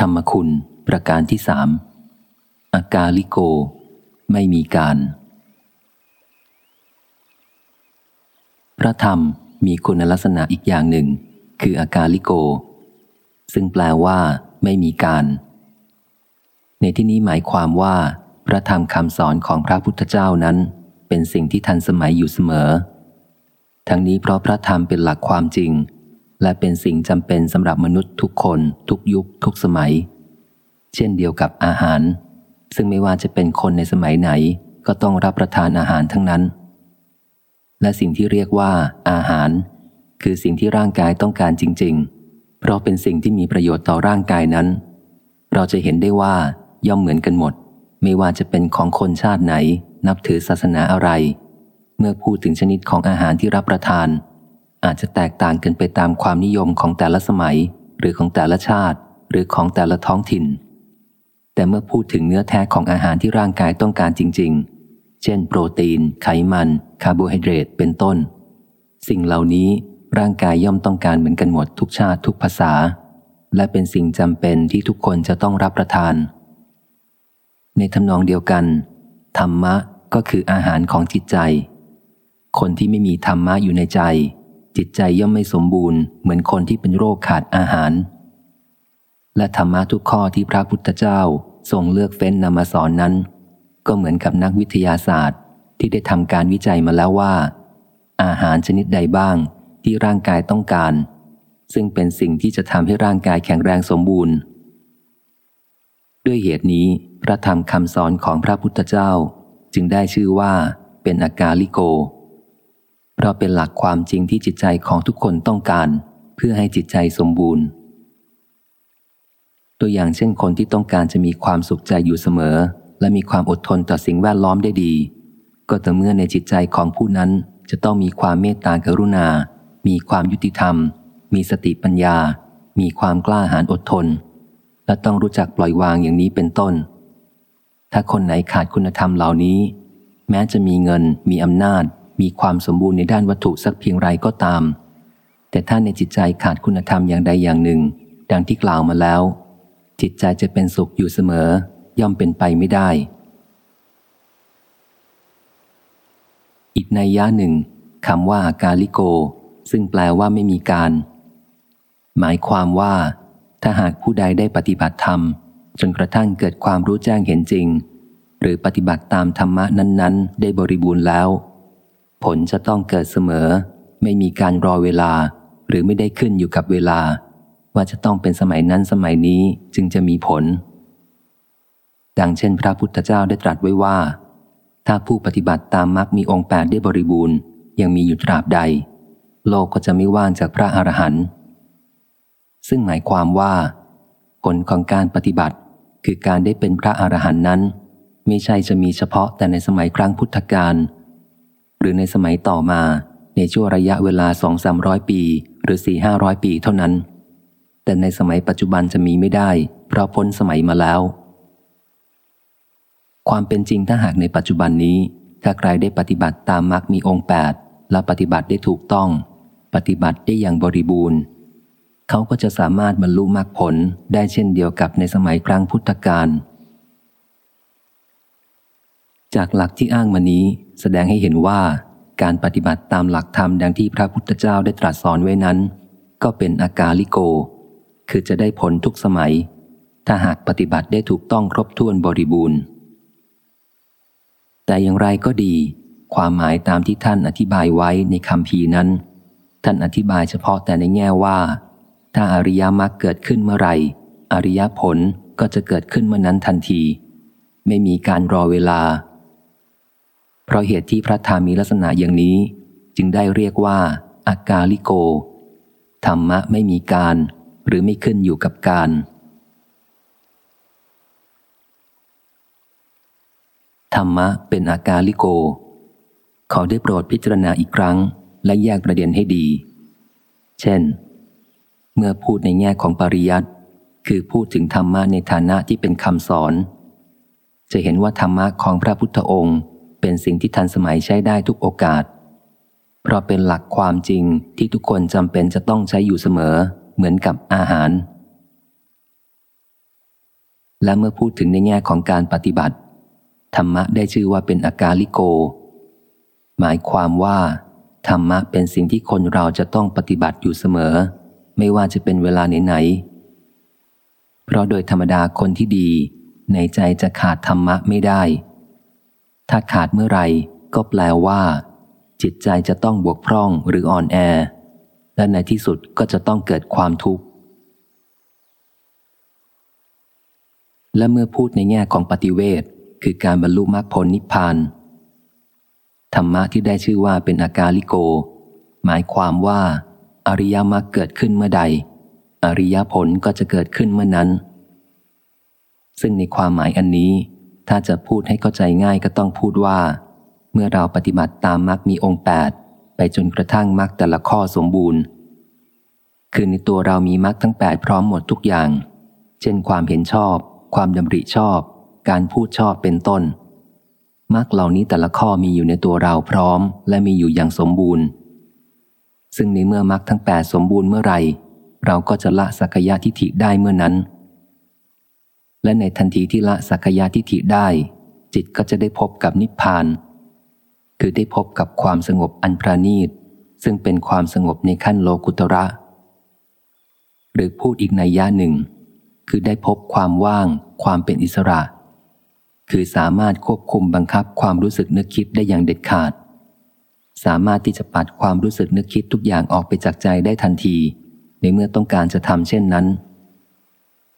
ธรรมคุณ ประการที่สามอากาลิโก ไม่มีการ พระธรรมมีคุณลักษณะอีกอย่างหนึ่ง คืออากาลิโก ซึ่งแปลว่า ไม่มีการ ในที่นี้หมายความว่า พระธรรมคำสอนของพระพุทธเจ้านั้น เป็นสิ่งที่ทันสมัยอยู่เสมอ ทั้งนี้เพราะพระธรรมเป็นหลักความจริง และเป็นสิ่งจำเป็นสำหรับมนุษย์ทุกคน ทุกยุค ทุกสมัย เช่นเดียวกับอาหาร ซึ่งไม่ว่าจะเป็นคนในสมัยไหน ก็ต้องรับประทานอาหารทั้งนั้น และสิ่งที่เรียกว่า อาหาร คือสิ่งที่ร่างกายต้องการจริง ๆ เพราะเป็นสิ่งที่มีประโยชน์ต่อร่างกายนั้น เราจะเห็นได้ว่าย่อมเหมือนกันหมด ไม่ว่าจะเป็นของคนชาติไหน นับถือศาสนาอะไร เมื่อพูดถึงชนิดของอาหารที่รับประทาน อาจจะแตกต่างกันไปตามความนิยมของแต่ละสมัย หรือของแต่ละชาติ หรือของแต่ละท้องถิ่น แต่เมื่อพูดถึงเนื้อแท้ของอาหารที่ร่างกายต้องการจริง ๆ เช่น โปรตีน ไขมัน คาร์โบไฮเดรตเป็นต้น สิ่งเหล่านี้ร่างกายย่อมต้องการเหมือนกันหมดทุกชาติทุกภาษา และเป็นสิ่งจำเป็นที่ทุกคนจะต้องรับประทาน ในทำนองเดียวกัน ธรรมะก็คืออาหารของจิตใจ คนที่ไม่มีธรรมะอยู่ในใจ จิตใจย่อมไม่สมบูรณ์เหมือนคนที่เป็นโรคขาดอาหาร และธรรมะทุกข้อที่พระพุทธเจ้าทรงเลือกเฟ้นนำมาสอนนั้น ก็เหมือนกับนักวิทยาศาสตร์ ที่ได้ทำการวิจัยมาแล้วว่า อาหารชนิดใดบ้างที่ร่างกายต้องการ ซึ่งเป็นสิ่งที่จะทำให้ร่างกายแข็งแรงสมบูรณ์ ด้วยเหตุนี้พระธรรมคำสอนของพระพุทธเจ้า จึงได้ชื่อว่าเป็นอากาลิโก เพราะเป็นหลักความจริงที่จิตใจของทุกคนต้องการ เพื่อให้จิตใจสมบูรณ์ ตัวอย่างเช่นคนที่ต้องการจะมีความสุขใจอยู่เสมอ และมีความอดทนต่อสิ่งแวดล้อมได้ดี ก็แต่เมื่อในจิตใจของผู้นั้นจะต้องมีความเมตตากรุณา มีความยุติธรรม มีสติปัญญา มีความกล้าหาญอดทน และต้องรู้จักปล่อยวางอย่างนี้เป็นต้น ถ้าคนไหนขาดคุณธรรมเหล่านี้ แม้จะมีเงินมีอำนาจ มีความสมบูรณ์ในด้านวัตถุสักเพียงไรก็ตาม แต่ถ้าในจิตใจขาดคุณธรรมอย่างใดอย่างหนึ่ง ดังที่กล่าวมาแล้ว จิตใจจะเป็นสุขอยู่เสมอ ย่อมเป็นไปไม่ได้ อีกในยะหนึ่งคำว่าอากาลิโก ซึ่งแปลว่าไม่มีการ หมายความว่า ถ้าหากผู้ใดได้ปฏิบัติธรรม จนกระทั่งเกิดความรู้แจ้งเห็นจริง หรือปฏิบัติตามธรรมะนั้น ๆ ได้บริบูรณ์แล้ว ผลจะต้องเกิดเสมอ ไม่มีการรอเวลา หรือไม่ได้ขึ้นอยู่กับเวลา ว่าจะต้องเป็นสมัยนั้นสมัยนี้จึงจะมีผล ดังเช่น พระพุทธเจ้าได้ตรัสไว้ว่า ถ้าผู้ปฏิบัติตามมรรคมีองค์แปดได้บริบูรณ์ ยังมีอยู่ตราบใด โลกก็จะไม่ว่างจากพระอรหันต์ซึ่งหมายความว่า ผลของการปฏิบัติคือการได้เป็นพระอรหันต์นั้น ไม่ใช่จะมีเฉพาะแต่ในสมัยครั้งพุทธกาล หรือในสมัยต่อมาในช่วงระยะเวลาสองสามร้อยปี หรือสี่ห้าร้อยปีเท่านั้น แต่ในสมัยปัจจุบันจะมีไม่ได้ เพราะพ้นสมัยมาแล้ว ความเป็นจริงถ้าหากในปัจจุบันนี้ ถ้าใครได้ปฏิบัติตามมรรคมีองค์แปดและปฏิบัติได้ถูกต้อง ปฏิบัติได้อย่างบริบูรณ์ เขาก็จะสามารถบรรลุมรรคผลได้เช่นเดียวกับในสมัยครั้งพุทธกาลจากหลักที่อ้างมานี้ แสดงให้เห็นว่าการปฏิบัติตามหลักธรรมดังที่พระพุทธเจ้าได้ตรัสสอนไว้นั้น ก็เป็นอากาลิโก คือจะได้ผลทุกสมัย ถ้าหากปฏิบัติได้ถูกต้องครบถ้วนบริบูรณ์ แต่อย่างไรก็ดี ความหมายตามที่ท่านอธิบายไว้ในคำพีนั้น ท่านอธิบายเฉพาะแต่ในแง่ว่า ถ้าอริยมรรคเกิดขึ้นเมื่อไหร่ อริยผลก็จะเกิดขึ้นเมื่อนั้นทันที ไม่มีการรอเวลา เพราะเหตุที่พระธรรมมีลักษณะอย่างนี้ จึงได้เรียกว่า อากาลิโก ธรรมะไม่มีการ หรือไม่ขึ้นอยู่กับการ ธรรมะเป็นอากาลิโก ขอได้โปรดพิจารณาอีกครั้ง และแยกประเด็นให้ดี เช่น เมื่อพูดในแง่ของปริยัติคือพูดถึงธรรมะในฐานะที่เป็นคำสอน จะเห็นว่าธรรมะของพระพุทธองค์ เป็นสิ่งที่ทันสมัยใช้ได้ทุกโอกาส เพราะเป็นหลักความจริงที่ทุกคนจำเป็นจะต้องใช้อยู่เสมอ เหมือนกับอาหาร และเมื่อพูดถึงในแง่ของการปฏิบัติ ธรรมะได้ชื่อว่าเป็นอากาลิโก หมายความว่า ธรรมะเป็นสิ่งที่คนเราจะต้องปฏิบัติอยู่เสมอ ไม่ว่าจะเป็นเวลาไหนๆเพราะโดยธรรมดาคนที่ดีในใจจะขาดธรรมะไม่ได้ ถ้าขาดเมื่อไรก็แปลว่า จิตใจจะต้องบวกพร่องหรืออ่อนแอ และในที่สุดก็จะต้องเกิดความทุกข์ และเมื่อพูดในแง่ของปฏิเวทคือการบรรลุมรรคผลนิพพานธรรมะที่ได้ชื่อว่าเป็นอากาลิโก หมายความว่า อริยมรรคเกิดขึ้นเมื่อใด อริยผลก็จะเกิดขึ้นเมื่อนั้น ซึ่งในความหมายอันนี้ ถ้าจะพูดให้เข้าใจง่ายก็ต้องพูดว่า เมื่อเราปฏิบัติตามมรรคมีองค์แปดไปจนกระทั่งมรรคแต่ละข้อสมบูรณ์ คือในตัวเรามีมรรคทั้งแปดพร้อมหมดทุกอย่าง เช่นความเห็นชอบ ความดำริชอบ การพูดชอบเป็นต้นมรรคเหล่านี้แต่ละข้อมีอยู่ในตัวเราพร้อม และมีอยู่อย่างสมบูรณ์ ซึ่งในเมื่อมรรคทั้งแปดสมบูรณ์เมื่อไหร่ เราก็จะละสักยะทิฏฐิได้เมื่อนั้น และในทันทีที่ละสักยะทิฏฐิได้ จิตก็จะได้พบกับนิพพาน คือได้พบกับความสงบอันประณีต ซึ่งเป็นความสงบในขั้นโลกุตระ หรือพูดอีกในย่าหนึ่ง คือได้พบความว่าง ความเป็นอิสระ คือสามารถควบคุมบังคับความรู้สึกนึกคิดได้อย่างเด็ดขาด สามารถที่จะปัดความรู้สึกนึกคิดทุกอย่างออกไปจากใจได้ทันที ในเมื่อต้องการจะทำเช่นนั้น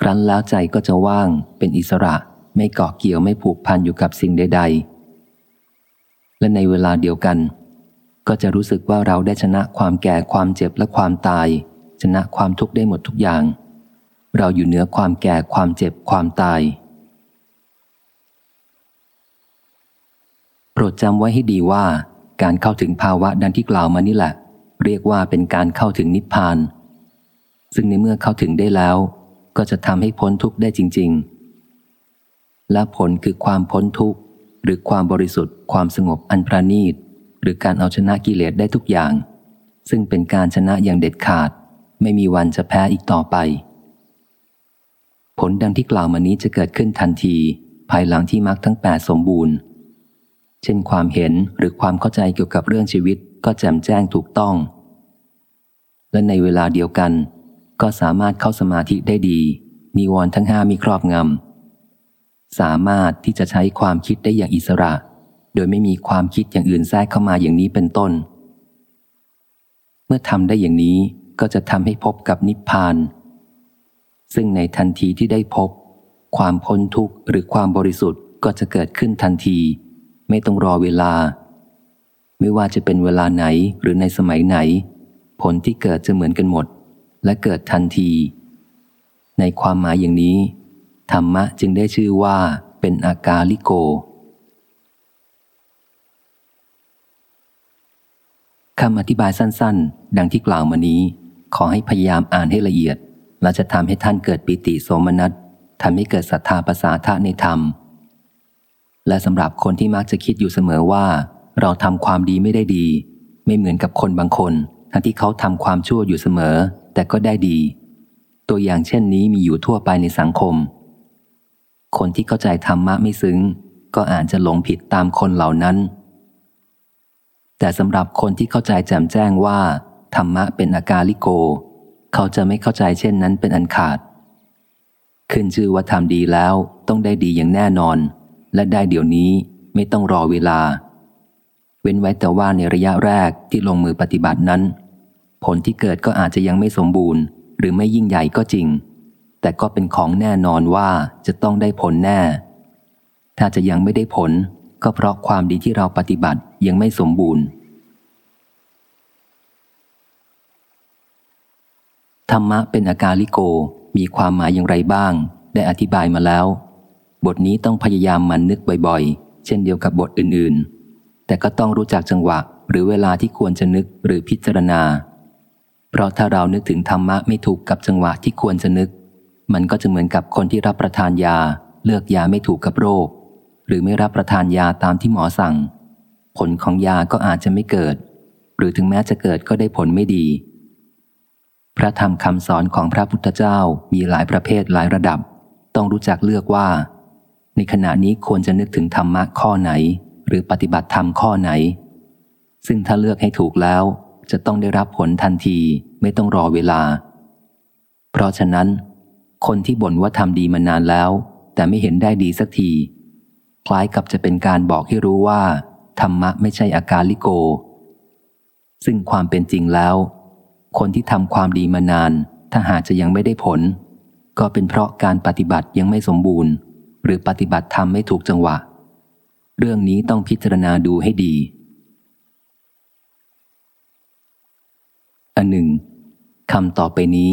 ครั้นแล้วใจก็จะว่างเป็นอิสระไม่เกาะเกี่ยวไม่ผูกพันอยู่กับสิ่งใด ๆ และในเวลาเดียวกัน ก็จะรู้สึกว่าเราได้ชนะความแก่ความเจ็บและความตาย ชนะความทุกข์ได้หมดทุกอย่าง เราอยู่เหนือความแก่ความเจ็บความตาย โปรดจำไว้ให้ดีว่า การเข้าถึงภาวะดังที่กล่าวมานี่แหละ เรียกว่าเป็นการเข้าถึงนิพพาน ซึ่งในเมื่อเข้าถึงได้แล้ว ก็จะทำให้พ้นทุกข์ได้จริง ๆ และผลคือความพ้นทุกข์ หรือความบริสุทธิ์ ความสงบอันประณีต หรือการเอาชนะกิเลสได้ทุกอย่าง ซึ่งเป็นการชนะอย่างเด็ดขาด ไม่มีวันจะแพ้อีกต่อไป ผลดังที่กล่าวมานี้จะเกิดขึ้นทันที ภายหลังที่มรรคทั้งแปดสมบูรณ์ เช่นความเห็นหรือความเข้าใจเกี่ยวกับเรื่องชีวิตก็แจ่มแจ้งถูกต้อง และในเวลาเดียวกัน ก็สามารถเข้าสมาธิได้ดีมีวรทั้งห้ามีครอบงำ สามารถที่จะใช้ความคิดได้อย่างอิสระ โดยไม่มีความคิดอย่างอื่นแทรกเข้ามาอย่างนี้เป็นต้น เมื่อทำได้อย่างนี้ก็จะทำให้พบกับนิพพาน ซึ่งในทันทีที่ได้พบ ความพ้นทุกข์หรือความบริสุทธิ์ก็จะเกิดขึ้นทันที ไม่ต้องรอเวลา ไม่ว่าจะเป็นเวลาไหนหรือในสมัยไหน ผลที่เกิดจะเหมือนกันหมด และเกิดทันที ในความหมายอย่างนี้ ธรรมะจึงได้ชื่อว่าเป็นอากาลิโก คำอธิบายสั้นๆ ดังที่กล่าวมานี้ ขอให้พยายามอ่านให้ละเอียด และจะทำให้ท่านเกิดปิติโสมนัสทำให้เกิดศรัทธาภาษาทะในธรรม และสำหรับคนที่มักจะคิดอยู่เสมอว่า เราทำความดีไม่ได้ดี ไม่เหมือนกับคนบางคน ทั้งที่เขาทำความชั่วอยู่เสมอ แต่ก็ได้ดี ตัวอย่างเช่นนี้มีอยู่ทั่วไปในสังคม คนที่เข้าใจธรรมะไม่ซึ้ง ก็อาจจะหลงผิดตามคนเหล่านั้น แต่สำหรับคนที่เข้าใจแจ่มแจ้งว่าธรรมะเป็นอากาลิโก เขาจะไม่เข้าใจเช่นนั้นเป็นอันขาด ขึ้นชื่อว่าทำดีแล้วต้องได้ดีอย่างแน่นอน และได้เดี๋ยวนี้ไม่ต้องรอเวลา เว้นไว้แต่ว่าในระยะแรกที่ลงมือปฏิบัตินั้น ผลที่เกิดก็อาจจะยังไม่สมบูรณ์ หรือไม่ยิ่งใหญ่ก็จริง แต่ก็เป็นของแน่นอนว่าจะต้องได้ผลแน่ ถ้าจะยังไม่ได้ผล ก็เพราะความดีที่เราปฏิบัติยังไม่สมบูรณ์ ธรรมะเป็นอาการลิโกมีความหมายอย่างไรบ้าง ได้อธิบายมาแล้ว บทนี้ต้องพยายามมันนึกบ่อยๆ เช่นเดียวกับบทอื่นๆ แต่ก็ต้องรู้จักจังหวะหรือเวลาที่ควรจะนึกหรือพิจารณา เพราะถ้าเรานึกถึงธรรมะไม่ถูกกับจังหวะที่ควรจะนึก มันก็จะเหมือนกับคนที่รับประทานยา เลือกยาไม่ถูกกับโรค หรือไม่รับประทานยาตามที่หมอสั่ง ผลของยาก็อาจจะไม่เกิด หรือถึงแม้จะเกิดก็ได้ผลไม่ดี พระธรรมคำสอนของพระพุทธเจ้ามีหลายประเภทหลายระดับ ต้องรู้จักเลือกว่า ในขณะนี้ควรจะนึกถึงธรรมะข้อไหน หรือปฏิบัติธรรมข้อไหน ซึ่งถ้าเลือกให้ถูกแล้ว จะต้องได้รับผลทันทีไม่ต้องรอเวลา เพราะฉะนั้น คนที่บ่นว่าทำดีมานานแล้ว แต่ไม่เห็นได้ดีสักที คล้ายกับจะเป็นการบอกให้รู้ว่า ธรรมะไม่ใช่อาการลิโก ซึ่งความเป็นจริงแล้ว คนที่ทำความดีมานาน ถ้าหากจะยังไม่ได้ผล ก็เป็นเพราะการปฏิบัติยังไม่สมบูรณ์ หรือปฏิบัติทำไม่ถูกจังหวะ เรื่องนี้ต้องพิจารณาดูให้ดี อันหนึ่งคำต่อไปนี้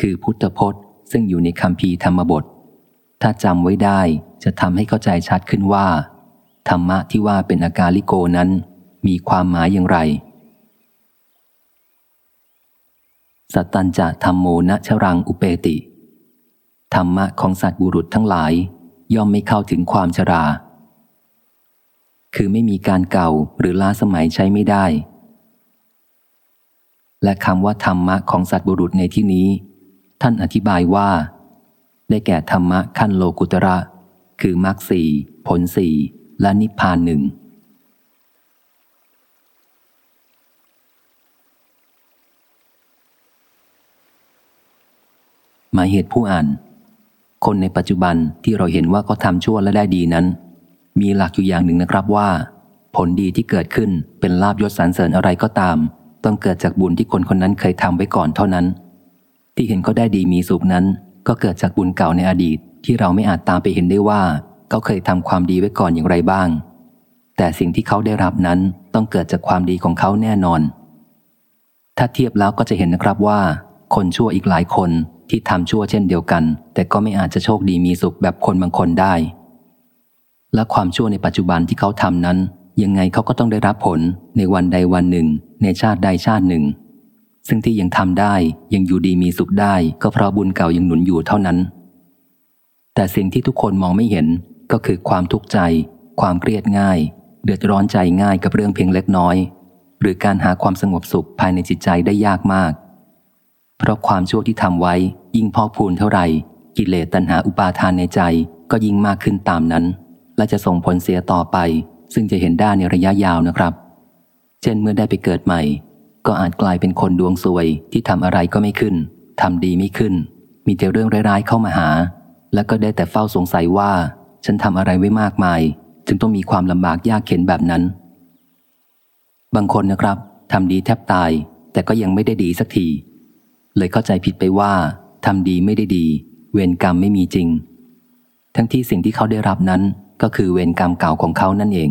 คือพุทธพจน์ ซึ่งอยู่ในคำพีธรรมบท ถ้าจำไว้ได้จะทำให้เข้าใจชัดขึ้นว่า ธรรมะที่ว่าเป็นอาการลิโกนั้น มีความหมายอย่างไร สัตตัญจะธรรมโมนะชรังอุเปติ ธรรมะของสัตว์บุรุษทั้งหลาย ย่อมไม่เข้าถึงความชรา คือไม่มีการเก่าหรือล้าสมัยใช้ไม่ได้ และคำว่าธรรมะของสัตว์บุรุษในที่นี้ ท่านอธิบายว่า ได้แก่ธรรมะขั้นโลกุตระ คือมรรคสี่ผลสี่และนิพพานหนึ่งหมายเหตุผู้อ่าน คนในปัจจุบันที่เราเห็นว่าเขาทำชั่วและได้ดีนั้น มีหลักอยู่อย่างหนึ่งนะครับว่า ผลดีที่เกิดขึ้นเป็นลาบยศสรรเสริญอะไรก็ตาม ต้องเกิดจากบุญที่คนคนนั้นเคยทำไว้ก่อนเท่านั้น ที่เห็นเขาได้ดีมีสุขนั้น ก็เกิดจากบุญเก่าในอดีตที่เราไม่อาจตามไปเห็นได้ว่าเขาเคยทำความดีไว้ก่อนอย่างไรบ้าง แต่สิ่งที่เขาได้รับนั้นต้องเกิดจากความดีของเขาแน่นอน ถ้าเทียบแล้วก็จะเห็นนะครับว่า คนชั่วอีกหลายคนที่ทำชั่วเช่นเดียวกัน แต่ก็ไม่อาจจะโชคดีมีสุขแบบคนบางคนได้ และความชั่วในปัจจุบันที่เขาทำนั้น ยังไงเขาก็ต้องได้รับผลในวันใดวันหนึ่ง ในชาติใดชาติหนึ่ง ซึ่งที่ยังทำได้ยังอยู่ดีมีสุขได้ ก็เพราะบุญเก่ายังหนุนอยู่เท่านั้น แต่สิ่งที่ทุกคนมองไม่เห็นก็คือความทุกข์ใจ ความเครียดง่าย เดือดร้อนใจง่ายกับเรื่องเพียงเล็กน้อย หรือการหาความสงบสุขภายในจิตใจได้ยากมาก เพราะความชั่วที่ทำไว้ ยิ่งพอกพูนเท่าไหร่ กิเลสตัณหาอุปาทานในใจก็ยิ่งมากขึ้นตามนั้น และจะส่งผลเสียต่อไป ซึ่งจะเห็นได้ในระยะยาวนะครับ เช่นเมื่อได้ไปเกิดใหม่ ก็อาจกลายเป็นคนดวงซวยที่ทำอะไรก็ไม่ขึ้นทำดีไม่ขึ้น มีแต่เรื่องร้ายๆเข้ามาหา แล้วก็ได้แต่เฝ้าสงสัยว่า ฉันทำอะไรไว้มากมาย จึงต้องมีความลำบากยากเข็นแบบนั้น บางคนนะครับทำดีแทบตาย แต่ก็ยังไม่ได้ดีสักที เลยเข้าใจผิดไปว่าทำดีไม่ได้ดี เวรกรรมไม่มีจริง ทั้งที่สิ่งที่เขาได้รับนั้น ก็คือเวรกรรมเก่าของเขานั่นเอง